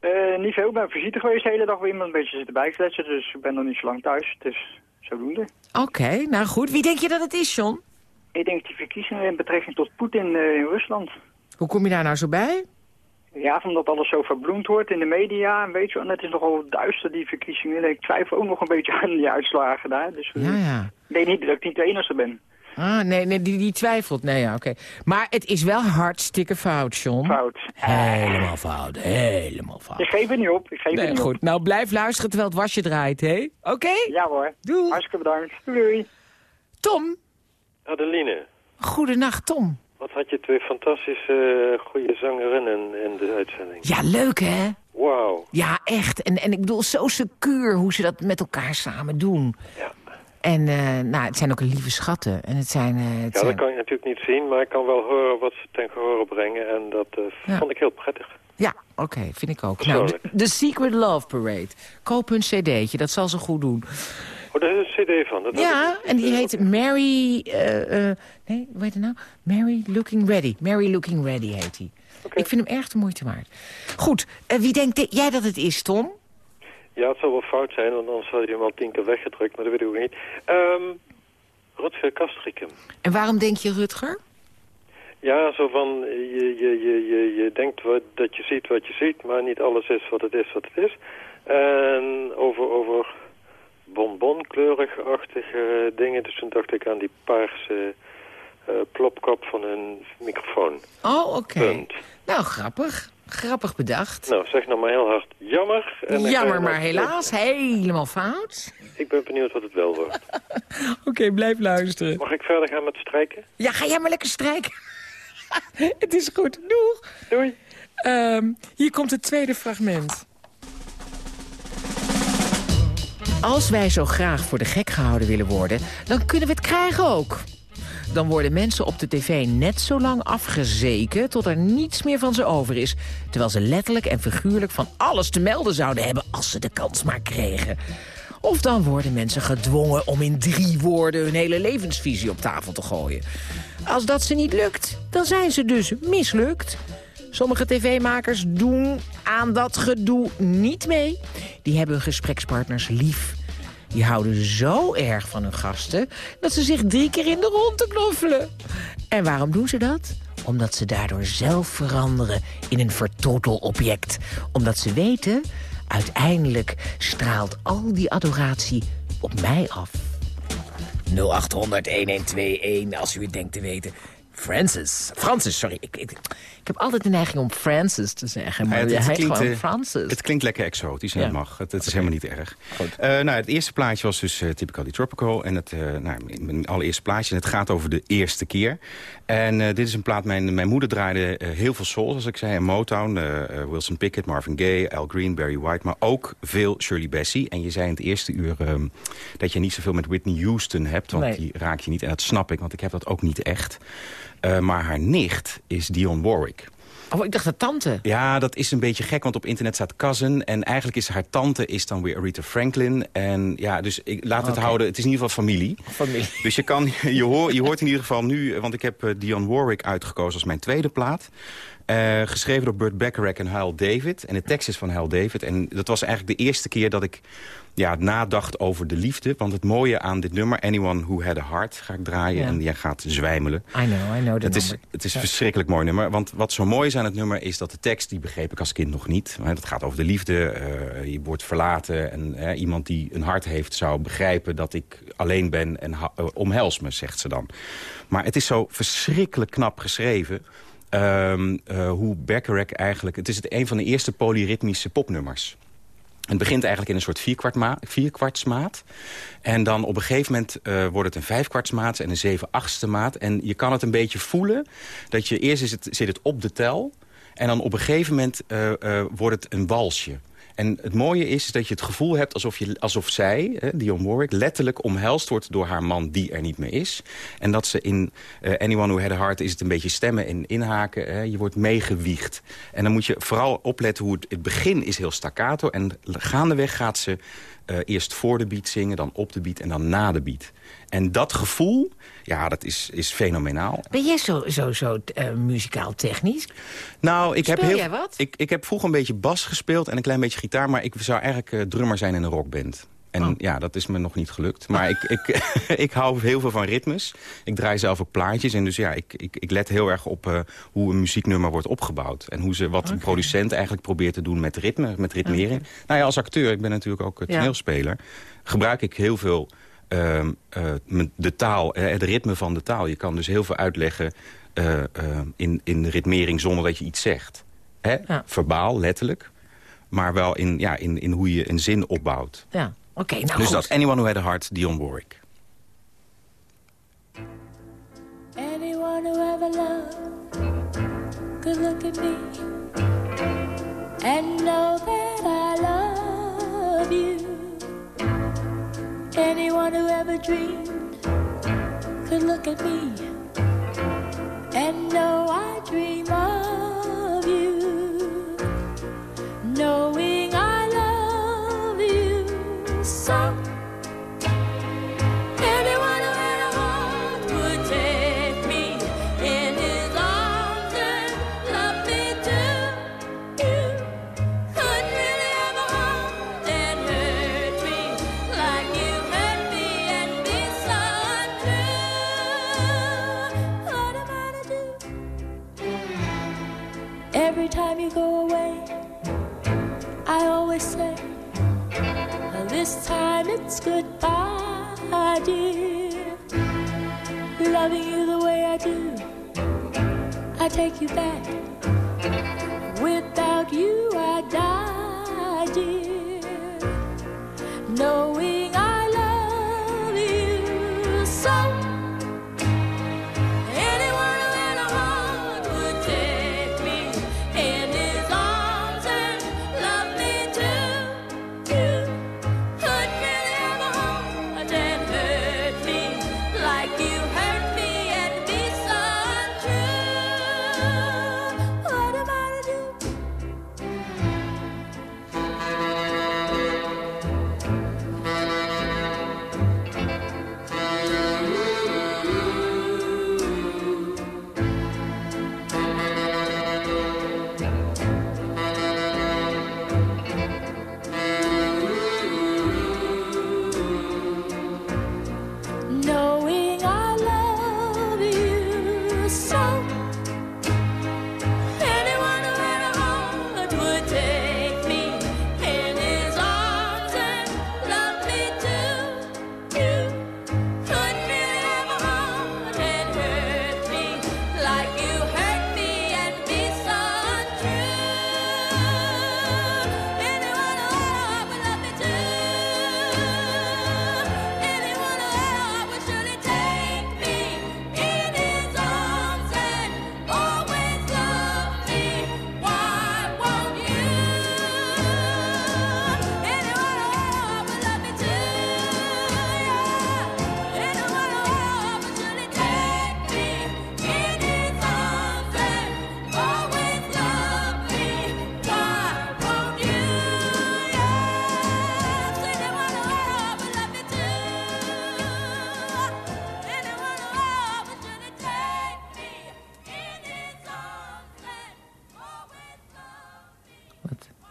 Eh, niet veel, ik ben op visite geweest de hele dag bij iemand een beetje zitten bijkletsen, dus ik ben nog niet zo lang thuis. Dus zodoende. Oké, nou goed. Wie denk je dat het is, John? Ik denk die verkiezingen in betrekking tot Poetin eh, in Rusland. Hoe kom je daar nou zo bij? Ja, omdat alles zo verbloemd wordt in de media. En weet je, wel, en het is nogal duister, die verkiezingen. En ik twijfel ook nog een beetje aan die uitslagen daar. Dus eh, Ja, ja. ik denk niet dat ik niet de enige ben. Ah, nee, nee die, die twijfelt. Nee, ja, oké. Maar het is wel hartstikke fout, John. Fout. Helemaal fout, helemaal fout. Ik geef het niet op, ik geef Nee, het niet goed. op. Nou, blijf luisteren terwijl het wasje draait, hè? Oké? Ja hoor. Doei. Hartstikke bedankt. Doei. Tom, Adeline, goedenacht, Tom. wat had je twee fantastische eh, goede zangerinnen in de uitzending. Ja, leuk, hè? Wauw. Ja, echt. En, en ik bedoel, zo secuur hoe ze dat met elkaar samen doen. Ja. En eh, nou, het zijn ook lieve schatten. En het zijn... eh, het Ja, zijn... dat kan je natuurlijk niet zien, maar ik kan wel horen wat ze ten gehore brengen. En dat eh, Ja. vond ik heel prettig. Ja, oké, vind ik ook. Nou, de, Secret Love Parade. Koop een cd'tje, dat zal ze goed doen. Oh, daar is een cd van. Dat Ja, en die heet Mary... nee, hoe heet het nou? Mary Looking Ready. Mary Looking Ready heet die. Ik vind hem erg de moeite waard. Goed, wie denkt jij dat het is, Tom? Ja, het zal wel fout zijn, want anders had je hem al tien keer weggedrukt, maar dat weet ik ook niet. Ehm Rutger Kastrikum. En waarom denk je Rutger? Ja, zo van, je, je, je, je, je denkt wat, dat je ziet wat je ziet, maar niet alles is wat het is wat het is. En over, over bonbonkleurig-achtige dingen, dus toen dacht ik aan die paarse eh, plopkap van een microfoon. Oh, oké. Nou, grappig. Grappig bedacht. Nou, zeg nou maar heel hard jammer. En Jammer, maar naar- helaas helemaal fout. Ik ben benieuwd wat het wel wordt. Oké, blijf luisteren. Mag ik verder gaan met strijken? Ja, ga jij maar lekker strijken. het is goed. Doeg. Doei. Ehm, hier komt het tweede fragment. Als wij zo graag voor de gek gehouden willen worden... dan kunnen we het krijgen ook. Dan worden mensen op de tv net zo lang afgezeken... tot er niets meer van ze over is. Terwijl ze letterlijk en figuurlijk van alles te melden zouden hebben... als ze de kans maar kregen. Of dan worden mensen gedwongen om in drie woorden... hun hele levensvisie op tafel te gooien. Als dat ze niet lukt, dan zijn ze dus mislukt. Sommige tv-makers doen aan dat gedoe niet mee. Die hebben hun gesprekspartners lief. Die houden zo erg van hun gasten... dat ze zich drie keer in de ronde knoffelen. En waarom doen ze dat? Omdat ze daardoor zelf veranderen in een vertroetelobject. Omdat ze weten, uiteindelijk straalt al die adoratie op mij af. 0800-1121 als u het denkt te weten. Francis. Francis, sorry. Ik, ik heb altijd de neiging om Francis te zeggen. Maar Ja, het, klinkt, gewoon eh, Francis. het klinkt lekker exotisch en Ja. dat mag. Het, het is helemaal niet erg. Eh, nou, het eerste plaatje was dus uh, Typically Tropical. En het, uh, nou, mijn allereerste plaatje. En het gaat over de eerste keer. En dit is een plaat, mijn, mijn moeder draaide heel veel soul, zoals ik zei. En Motown, Wilson Pickett, Marvin Gaye, Al Green, Barry White. Maar ook veel Shirley Bassey. En je zei in het eerste uur um, dat je niet zoveel met Whitney Houston hebt. Want Nee. die raak je niet. En dat snap ik, want ik heb dat ook niet echt. Uh, maar haar nicht is Dionne Warwick. Oh, ik dacht dat tante. Ja, dat is een beetje gek, want op internet staat cousin. En eigenlijk is haar tante is dan weer Aretha Franklin. En ja, dus ik, laat het houden. Het is in ieder geval familie. Familie. Dus je, kan, je, hoort, je hoort in ieder geval nu... Want ik heb uh, Dionne Warwick uitgekozen als mijn tweede plaat. Eh, geschreven door Burt Bacharach en Hal David. En de tekst is van Hal David. En dat was eigenlijk de eerste keer dat ik ja, nadacht over de liefde. Want het mooie aan dit nummer, Anyone Who Had a Heart, ga ik draaien. Ja. En jij gaat zwijmelen. I know, I know. the Het is, het is Ja. verschrikkelijk mooi nummer. Want wat zo mooi is aan het nummer is dat de tekst... die begreep ik als kind nog niet. Maar Dat gaat over de liefde. eh, je wordt verlaten. En iemand die een hart heeft zou begrijpen dat ik alleen ben... en eh, omhels me, zegt ze dan. Maar het is zo verschrikkelijk knap geschreven... ehm, eh, hoe Bacharach eigenlijk... Het is het een van de eerste polyritmische popnummers. Het begint eigenlijk in een soort vierkwartsmaat. En dan op een gegeven moment eh, wordt het een vijfkwartsmaat en een zeven achtste maat. En je kan het een beetje voelen. Dat je eerst is het, zit het op de tel. En dan op een gegeven moment eh, wordt het een walsje. En het mooie is dat je het gevoel hebt alsof, je, alsof zij, hè, Dionne Warwick... letterlijk omhelst wordt door haar man die er niet meer is. En dat ze in eh, Anyone Who Had a Heart is het een beetje stemmen en inhaken. Je wordt meegewiegd. En dan moet je vooral opletten hoe het, het begin is heel staccato. En gaandeweg gaat ze eh, eerst voor de beat zingen, dan op de beat en dan na de beat. En dat gevoel, ja, dat is, is fenomenaal. Ben jij zo, zo, zo eh, muzikaal technisch? Nou, ik heb, heel, jij wat? Ik, ik heb vroeger een beetje bas gespeeld en een klein beetje gitaar... maar ik zou eigenlijk eh, drummer zijn in een rockband. En Oh. ja, dat is me nog niet gelukt. Maar ik, ik, ik hou heel veel van ritmes. Ik draai zelf ook plaatjes. En dus ja, ik, ik, ik let heel erg op eh, hoe een muzieknummer wordt opgebouwd. En hoe ze, wat een producent eigenlijk probeert te doen met ritme, met ritmering. Nou ja, als acteur, ik ben natuurlijk ook Ja. toneelspeler... gebruik ik heel veel ehm, eh, de taal, eh, het ritme van de taal. Je kan dus heel veel uitleggen in, in de ritmering zonder dat je iets zegt. Hè? Verbaal, letterlijk. Maar wel in, ja, in, in hoe je een zin opbouwt. Ja, oké. nou dus goed. dat, Anyone Who Had a Heart, Dionne Warwick. Anyone who ever loved could look at me and know that I love you. Anyone who ever dreamed could look at me and know I dream of take you back.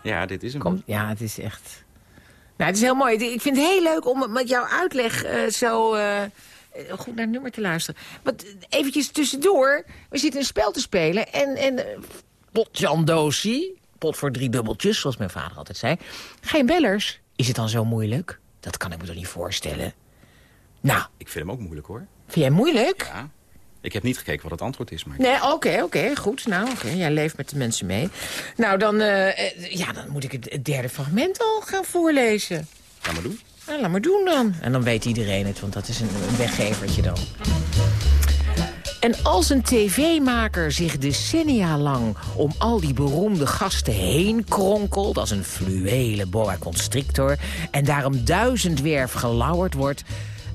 Ja, dit is hem. Komt, ja, het is echt... Nou, het is heel mooi. Ik vind het heel leuk om met jouw uitleg eh, zo eh, goed naar het nummer te luisteren. Want eventjes tussendoor, we zitten een spel te spelen en... en eh, potjandosie, pot voor drie dubbeltjes, zoals mijn vader altijd zei. Geen bellers. Is het dan zo moeilijk? Dat kan ik me toch niet voorstellen? Nou, Ik vind hem ook moeilijk, hoor. vind jij moeilijk? Ja. Ik heb niet gekeken wat het antwoord is, maar... Nee, oké, oké, goed. Nou, oké, jij leeft met de mensen mee. Nou, dan, eh, eh, ja, dan moet ik het, derde fragment al gaan voorlezen. Ga maar doen. Nou, laat maar doen dan. En dan weet iedereen het, want dat is een, een weggevertje dan. En als een tv-maker zich decennia lang om al die beroemde gasten heen kronkelt... als een fluwelen boa constrictor... en daarom duizendwerf gelauwerd wordt...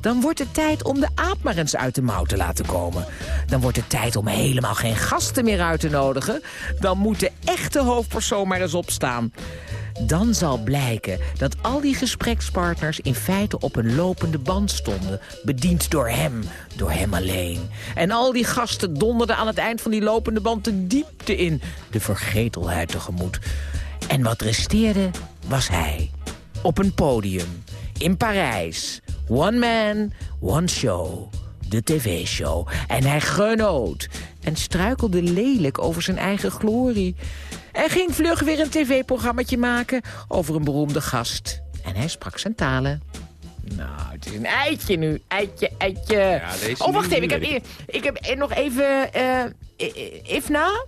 dan wordt het tijd om de aap maar eens uit de mouw te laten komen. Dan wordt het tijd om helemaal geen gasten meer uit te nodigen. Dan moet de echte hoofdpersoon maar eens opstaan. Dan zal blijken dat al die gesprekspartners in feite op een lopende band stonden. Bediend door hem, door hem alleen. En al die gasten donderden aan het eind van die lopende band de diepte in. De vergetelheid tegemoet. En wat resteerde was hij. Op een podium. In Parijs. One man, one show. De tv-show. En hij genoot. En struikelde lelijk over zijn eigen glorie. En ging vlug weer een tv-programmaatje maken over een beroemde gast. En hij sprak zijn talen. Nou, het is een eitje nu. Eitje, eitje. Ja, oh, wacht even. Ik heb, ik heb nog even... eh, Ifna?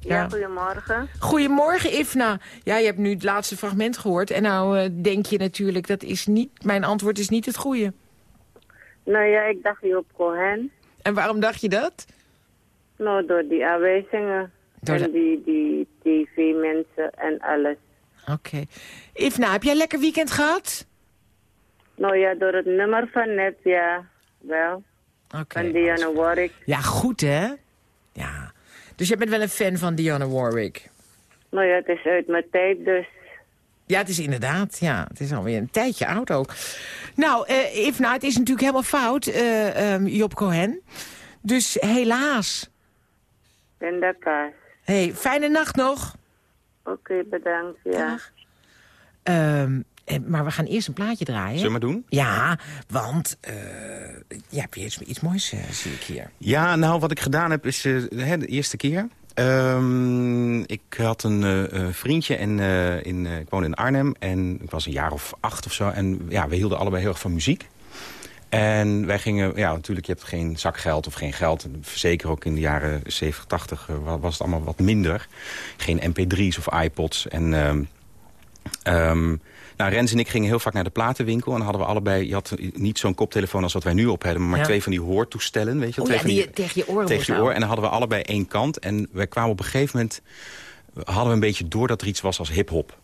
Ja, goedemorgen. Goedemorgen, Ifna. Ja, je hebt nu het laatste fragment gehoord. En nou eh, denk je natuurlijk, dat is niet... Mijn antwoord is niet het goede. Nou ja, ik dacht Joop Cohen. En waarom dacht je dat? Nou, door die aanwijzingen. Door en die, die tv-mensen en alles. Oké. Ifna, heb jij een lekker weekend gehad? Nou ja, door het nummer van net, ja. Wel. Oké. Van Diana Warwick. Ja, goed hè? Ja. Dus jij bent wel een fan van Dionne Warwick? Nou ja, het is uit mijn tijd dus. Ja, het is inderdaad. Ja, het is alweer een tijdje oud ook. Nou, eh Ifna, het is natuurlijk helemaal fout, eh, ehm, Job Cohen. Dus helaas. Pindakaas. hey, fijne nacht nog. Oké, bedankt, ja. Eh, maar we gaan eerst een plaatje draaien. Zullen we maar doen? Ja, want eh heb je iets, iets moois, eh, zie ik hier. Ja, nou, wat ik gedaan heb is eh, de eerste keer. Ehm, ik had een eh, eh, vriendje en eh, in, eh, ik woonde in Arnhem en ik was een jaar of acht of zo. En ja, we hielden allebei heel erg van muziek. En wij gingen, ja, natuurlijk, je hebt geen zakgeld of geen geld. Zeker ook in de jaren 70, 80 eh, wa- was het allemaal wat minder. Geen mp3's of iPods. En ehm, ehm, nou, Rens en ik gingen heel vaak naar de platenwinkel. En hadden we allebei, je had niet zo'n koptelefoon als wat wij nu op hebben... maar Ja. twee van die hoortoestellen, weet je wel. Oh ja, die je tegen je oren tegen je oor. houden. En dan hadden we allebei één kant. En wij kwamen op een gegeven moment... hadden we een beetje door dat er iets was als hip-hop.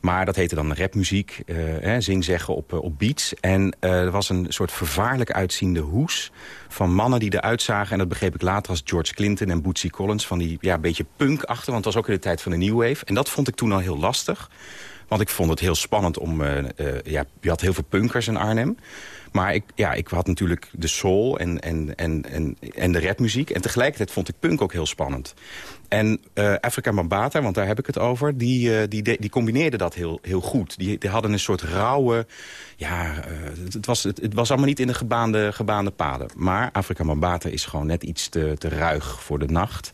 Maar dat heette dan rapmuziek, eh, hè, zingzeggen op, eh, op beats. En eh, er was een soort vervaarlijk uitziende hoes van mannen die eruit zagen. En dat begreep ik later als George Clinton en Bootsy Collins. Van die ja, beetje punk achter, want het was ook in de tijd van de New Wave. En dat vond ik toen al heel lastig. Want ik vond het heel spannend om... eh, eh, ja, je had heel veel punkers in Arnhem. Maar ik, ja, ik had natuurlijk de soul en, en, en, en, en de rapmuziek. En tegelijkertijd vond ik punk ook heel spannend. En eh Afrika Bambata, want daar heb ik het over... die, eh, die, de- die combineerde dat heel, heel goed. Die, die hadden een soort rauwe... Ja, eh, het, het was, het, het was allemaal niet in de gebaande, gebaande paden. Maar Afrika Bambata is gewoon net iets te, te ruig voor de nacht.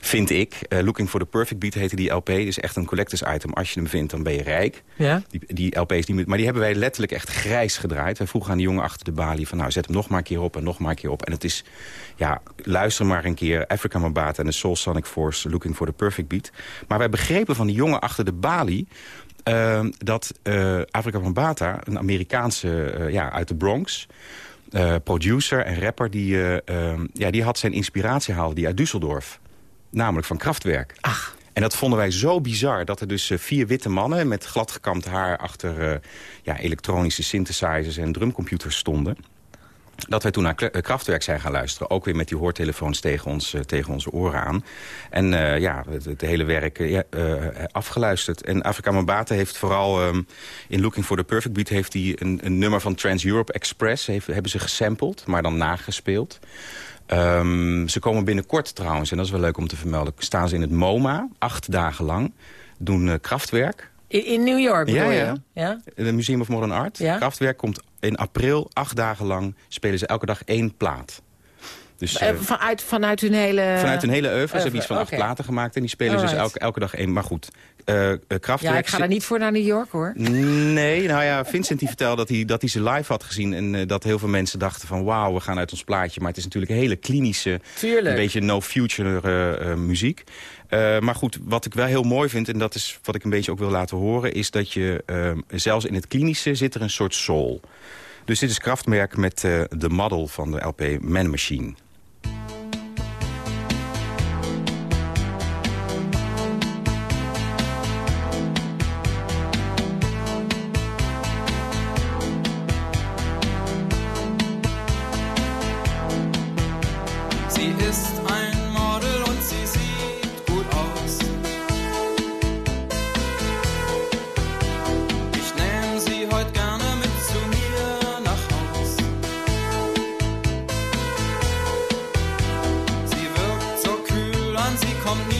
Vind ik. Looking for the Perfect Beat heette die LP. Is echt een collectors item. Als je hem vindt, dan ben je rijk. Ja? Die, die LP's, die, maar die hebben wij letterlijk echt grijs gedraaid. Wij vroegen aan de jongen achter de balie van... nou, zet hem nog maar een keer op en nog maar een keer op. En het is, ja, luister maar een keer... Africa Mambata en de Soul Sonic Looking for the Perfect Beat. Maar wij begrepen van die jongen achter de balie... eh, dat eh Afrika Mambata, een Amerikaanse eh, ja, uit de Bronx... eh, producer en rapper, die, eh, eh, ja, die had zijn inspiratie haalde die uit Düsseldorf. Namelijk van Kraftwerk. En dat vonden wij zo bizar dat er dus vier witte mannen... met gladgekamd haar achter ja, elektronische synthesizers en drumcomputers stonden. Dat wij toen naar eh, Kraftwerk zijn gaan luisteren. Ook weer met die hoortelefoons tegen, ons, eh, tegen onze oren aan. En eh, ja, het, hele werk afgeluisterd. En Afrika Mambata heeft vooral ehm, in Looking for the Perfect Beat... heeft hij een, een nummer van Trans-Europe Express... Heeft, hebben ze gesampled, maar dan nagespeeld. Ehm, ze komen binnenkort trouwens, en dat is wel leuk om te vermelden... staan ze in het MoMA, acht dagen lang. doen Kraftwerk. In, in New York Ja, je? ja. ja? Het Museum of Modern Art. Ja. Kraftwerk komt in april, acht dagen lang, spelen ze elke dag één plaat. Dus, Eh, eh, vanuit, vanuit hun hele... Vanuit hun hele oeuvre. Ze hebben iets van acht platen gemaakt. En die spelen dus Alright. elke, elke dag één. Maar goed, eh, Kraftwerk... Ja, ik ga daar niet voor naar New York, hoor. Nee, nou ja, Vincent die vertelde dat hij, dat hij ze live had gezien... en dat heel veel mensen dachten van wauw, we gaan uit ons plaatje. Maar het is natuurlijk hele klinische, Tuurlijk. een beetje no-future muziek. Eh, maar goed, wat ik wel heel mooi vind, en dat is wat ik een beetje ook wil laten horen... is dat je, eh, zelfs in het klinische zit er een soort soul. Dus dit is Kraftwerk met eh, de model van de LP Man Machine. Kommt niemand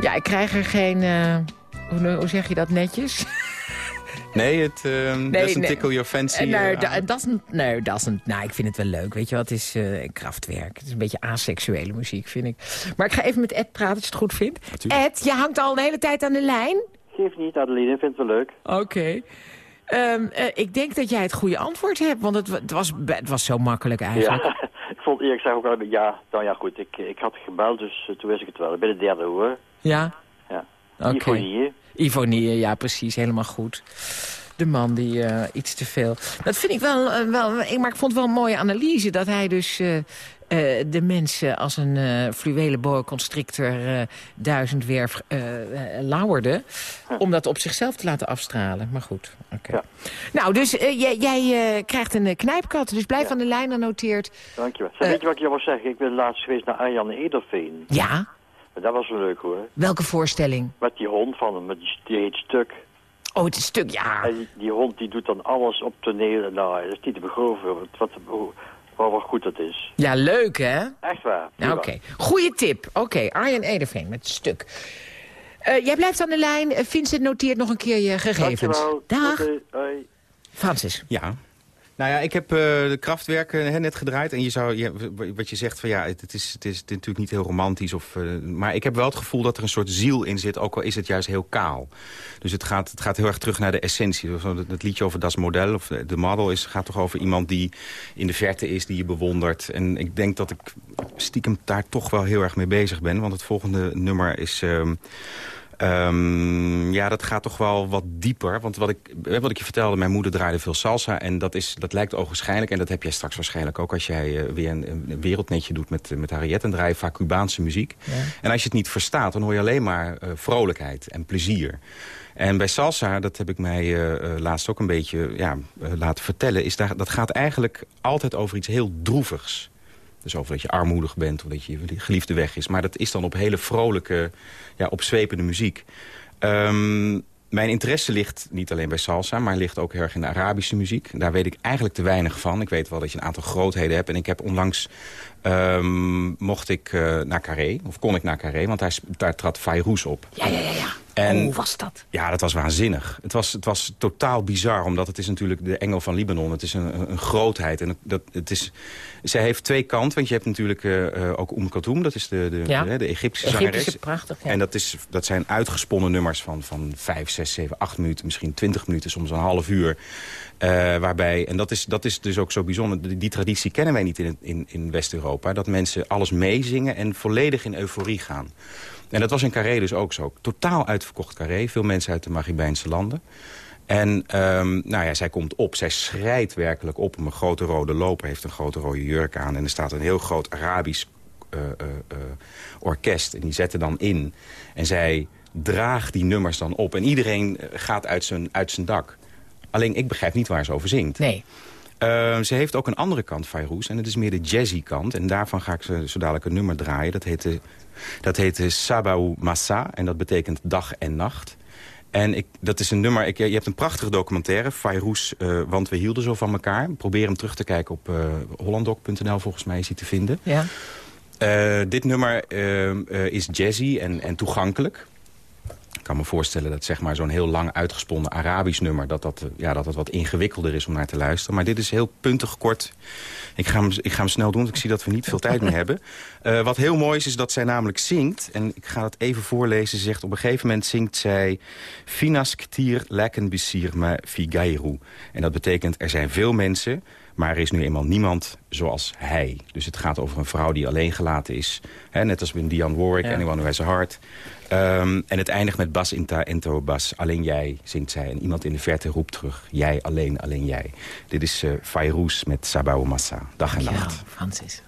Ja, ik krijg er geen... eh, hoe, hoe zeg je dat netjes? Nee, het ehm doesn't tickle your fancy. Eh, eh, Nee, aan. da- doesn't, nee, doesn't. Nou, ik vind het wel leuk. Weet je wat? Het is eh, een krachtwerk. Het is een beetje aseksuele muziek, vind ik. Maar ik ga even met Ed praten, als je het goed vindt. Ed, je hangt al een hele tijd aan de lijn. Geef niet, Adeline, vindt het wel leuk. Oké. Ehm, eh, ik denk dat jij het goede antwoord hebt, want het, wa- het, was, het was zo makkelijk eigenlijk. Ja, ik vond eerlijk gezegd ook wel, ja, nou ja goed, ik, ik had gebeld, dus eh, toen wist ik het wel. Ik ben de derde hoor. Ja? Ja. Oké. Ifonie. Ivonie, ja precies, helemaal goed. De man die eh, iets te veel... Dat vind ik wel, eh, wel... ik- Maar ik vond het wel een mooie analyse dat hij dus... eh, de mensen als een fluwelen boa constrictor duizendwerf lauwerde... om dat op zichzelf te laten afstralen. Maar goed, oké. Nou, dus jij, jij krijgt een knijpkat, dus blijf aan de lijn, dan noteert... Dankjewel. Zeg, weet je wat ik je wil zeggen? Ik ben laatst geweest naar Arjan Ederveen. Ja? Maar dat was wel leuk hoor. Welke voorstelling? Met die hond van hem, met die, die heet Stuk. Oh, het is Stuk, ja. En die, die hond die doet dan alles op toneel. Nou, dat is niet te begroven wat, wat, hoe, wat, wat goed dat is. Ja, leuk hè? Echt waar. Nou, Oké, goeie tip. Oké, Arjen Ederveen met stuk. Eh, jij blijft aan de lijn. Vincent noteert nog een keer je gegevens. Dankjewel. Dag. Hoi. Francis. Ja. Nou ja, ik heb eh, de krachtwerken hè, net gedraaid. En je zou, wat je zegt, van ja, het, is, het is natuurlijk niet heel romantisch. Of, eh, maar ik heb wel het gevoel dat er een soort ziel in zit. Ook al is het juist heel kaal. Dus het gaat, het gaat heel erg terug naar de essentie. Zo, Het, liedje over Das Model, of de, de model, is, gaat toch over iemand die in de verte is, die je bewondert. En ik denk dat ik stiekem daar toch wel heel erg mee bezig ben. Want het volgende nummer is... ehm, Ehm, ja, dat gaat toch wel wat dieper. Want wat ik, eh, wat ik je vertelde, mijn moeder draaide veel salsa. En dat, is, dat lijkt ogenschijnlijk. En dat heb jij straks waarschijnlijk ook als jij eh, weer een, een wereldnetje doet met, met Harriet. En draai je vaak Cubaanse muziek. En als je het niet verstaat, dan hoor je alleen maar eh, vrolijkheid en plezier. En bij salsa, dat heb ik mij laatst ook een beetje ja, laten vertellen... Is daar, dat gaat eigenlijk altijd over iets heel droevigs. Dus over dat je armoedig bent of dat je geliefde weg is. Maar dat is dan op hele vrolijke, ja, opzwepende muziek. Ehm, mijn interesse ligt niet alleen bij salsa, maar ligt ook erg in de Arabische muziek. Daar weet ik eigenlijk te weinig van. Ik weet wel dat je een aantal grootheden hebt. En ik heb onlangs, ehm, mocht ik eh, naar Carré, of kon ik naar Carré, want daar, daar trad Fayrouz op. Ja, ja, ja. ja. En, Hoe was dat? Ja, dat was waanzinnig. Het was, het was totaal bizar, omdat het is natuurlijk de engel van Libanon. Het is een, een grootheid. En dat, het is, zij heeft twee kanten, want je hebt natuurlijk eh, eh, ook Oum Kaltoum. Dat is de, de, Ja. de, de Egyptische Egyptische, prachtig, ja. En dat, is, dat zijn uitgesponnen nummers van, van 5, 6, 7, 8 minuten. Misschien 20 minuten, soms een half uur. Eh, waarbij, en dat is, dat is dus ook zo bijzonder. Die, die traditie kennen wij niet in, in, in West-Europa. Dat mensen alles meezingen en volledig in euforie gaan. En dat was in Carré dus ook zo. Totaal uitverkocht Carré. Veel mensen uit de Maghrebijnse landen. En ehm, nou ja, zij komt op. Zij schrijdt werkelijk op. Een grote rode loper heeft een grote rode jurk aan. En er staat een heel groot Arabisch eh, eh, eh, orkest. En die zetten dan in. En zij draagt die nummers dan op. En iedereen gaat uit zijn, uit zijn dak. Alleen ik begrijp niet waar ze over zingt. Nee. Uh, ze heeft ook een andere kant, Fayrouz. En dat is meer de jazzy kant. En daarvan ga ik zo, zo dadelijk een nummer draaien. Dat heet, de, dat heet de Sabau Massa. En dat betekent dag en nacht. En ik, dat is een nummer... Ik, je hebt een prachtige documentaire, Fayrouz, uh, Want we hielden zo van elkaar. Probeer hem terug te kijken op uh, hollanddoc.nl. Volgens mij is hij te vinden. Ja. Uh, dit nummer is jazzy en, en toegankelijk. Ik kan me voorstellen dat zeg maar, zo'n heel lang uitgesponnen Arabisch nummer... Dat dat, ja, dat dat wat ingewikkelder is om naar te luisteren. Maar dit is heel puntig kort. Ik ga hem, ik ga hem snel doen, want ik zie dat we niet veel tijd meer hebben. Uh, wat heel mooi is, is dat zij namelijk zingt. En ik ga het even voorlezen. Ze zegt op een gegeven moment zingt zij... Finas ktir lekken me figairu. En dat betekent er zijn veel mensen... Maar er is nu eenmaal niemand zoals hij. Dus het gaat over een vrouw die alleen gelaten is. Hè, net als bij Diane Warwick, ja. Anyone Who Has a Heart. Um, en het eindigt met Bas Inta Ento Bas. Alleen jij, zingt zij. En iemand in de verte roept terug. Jij, alleen, alleen jij. Dit is uh, Fayrouz met Sabao Massa. Dag en nacht. Francis.